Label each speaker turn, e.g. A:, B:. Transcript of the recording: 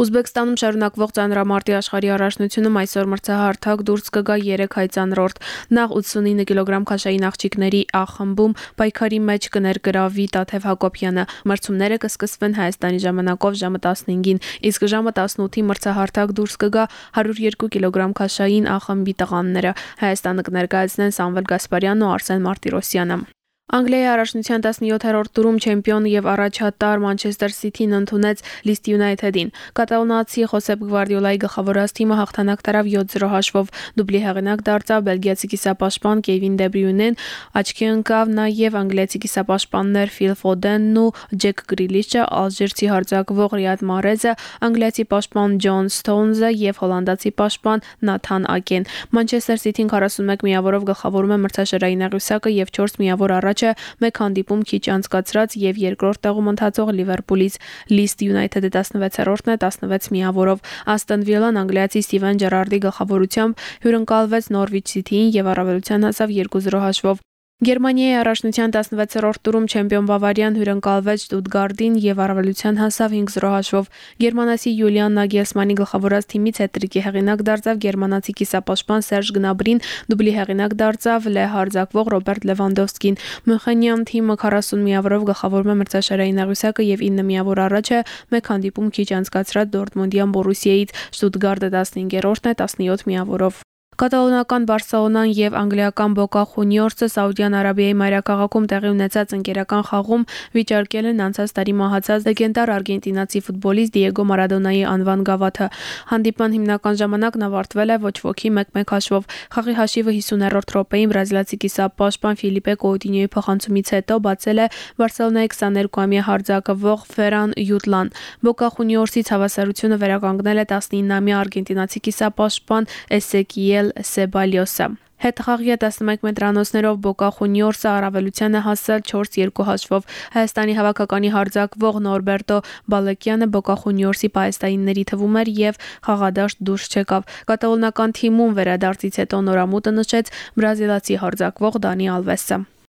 A: Ուզբեկստանում շարունակվող ծանրամարտի աշխարհի առաջնությունում այսօր մրցահարթակ դուրս կգա 3 հայցանրորդ։ Նախ 89 կիլոգրամ քաշային աղջիկների A խմբում պայքարի մեջ կներգրավի Տաթև Հակոբյանը։ Մրցումները կսկսվեն Հայաստանի ժամանակով ժամը 15-ին, իսկ ժամը 18-ի մրցահարթակ դուրս կգա 102 կիլոգրամ քաշային A խմբի տղաները։ Հայաստանը կներկայացնեն Սամվել Գասպարյանն ու Արսեն Մարտիրոսյանը։ Անգլիայի առաջնության 17-րդ տուրում չեմպիոն եւ առաջատար Մանչեսթեր Սիթին ընդունեց Լիստ Յունայթեդին։ Կատալոնացի Խոսեփ Գվարդիոլայի գլխավորած թիմը հաղթանակ տարավ 7-0 հաշվով։ Դուբլի հեղինակ դարձավ բելգիացի կիսապաշտպան Կեվին Դեբրյունեն, աչքի ընկավ նաեւ անգլիացի կիսապաշտպաններ Ֆիլ Ֆոդենն ու Ջեք Գրիլիչը, ալժիրցի հարձակվող Ռիադ Մարեզը, անգլիացի պաշտպան Ջոն Սթոունզը եւ հոլանդացի պաշտպան Նաթան Ակեն։ Մանչեսթեր Սիթին 41 միավորով գլխավորում է մրցաշարային աղյուսակը եւ 4 միավոր առաջ առաջը մեկ հանդիպում քիչ անցկացրած եւ երկրորդ տեղում ընթացող Լիվերպուլից Լիստ Յունայթեդը 16-րդն է 16 միավորով Աստոն Վիլան անգլիացի Ստիվեն Ջերարդի գլխավորությամբ հյուրընկալվեց Նորվիչ Սիթիին եւ առավելության հասավ 2-0 հաշվով Գերմանիայի առաջնության 16-րդ տուրում չեմպիոն Բավարիան հյուրընկալվեց Շտուտգարտին եւ առավելության հասավ 5-0 հաշվով։ Գերմանացի Յուլիան Նագելսմանի գլխավորած թիմից հետրիկի հեղինակ դարձավ գերմանացի կիսապաշտպան Սերժ Գնաբրին, դուբլի հեղինակ դարձավ Լե հարձակվող Ռոբերտ Լևանդովսկին։ Մյունխենյան թիմը 40 միավորով գլխավորում է մրցաշարային աղյուսակը եւ 9 միավոր առաջ է մեկ հանդիպում քիչ անցկացրած Դորտմունդյան Բորուսիայից։ Շտուտգարտը 15-րդն է 17 միավորով։ Կատալոնական Բարսելոնան եւ անգլիական Բոկա Խունիորսը Սաուդյան Արաբիայի մայրաքաղաքում տեղի ունեցած ընկերական խաղում վիճարկել են անցած տարի մահացած լեգենդար արգենտինացի ֆուտբոլիստ Դիեգո Մարադոնայի անվան գավաթը։ Հանդիպան հիմնական ժամանակն ավարտվել է ոչ ոքի 1-1 հաշվով։ Խաղի հաշիվը 50-րդ րոպեին բրազիլացի կիսապաշտպան Ֆիլիպե Կոուտինյոյի փոխանցումից հետո բացել է Բարսելոնայի 22-ամյա հարձակվող Ֆերան Յուտլան։ Բոկա Խունիորսից հավասարությունը վերականգնել է 19-ամյա արգենտինացի կիսապաշտպան Էսեկիել Սեբալյոսը։ Հետխաղյա 11 մետրանոցներով Բոկա Խունիորսը առավելության է հասել 4-2 հաշվով։ Հայաստանի հավաքականի հարձակվող Նորբերտո Բալեկյանը Բոկա Խունիորսի պայստայինների թվում էր եւ խաղադաշտ դուրս չեկավ։ Կատալոնական թիմում վերադարձից հետո նորամուտը նշեց բրազիլացի հարձակվող Դանի Ալվեսը։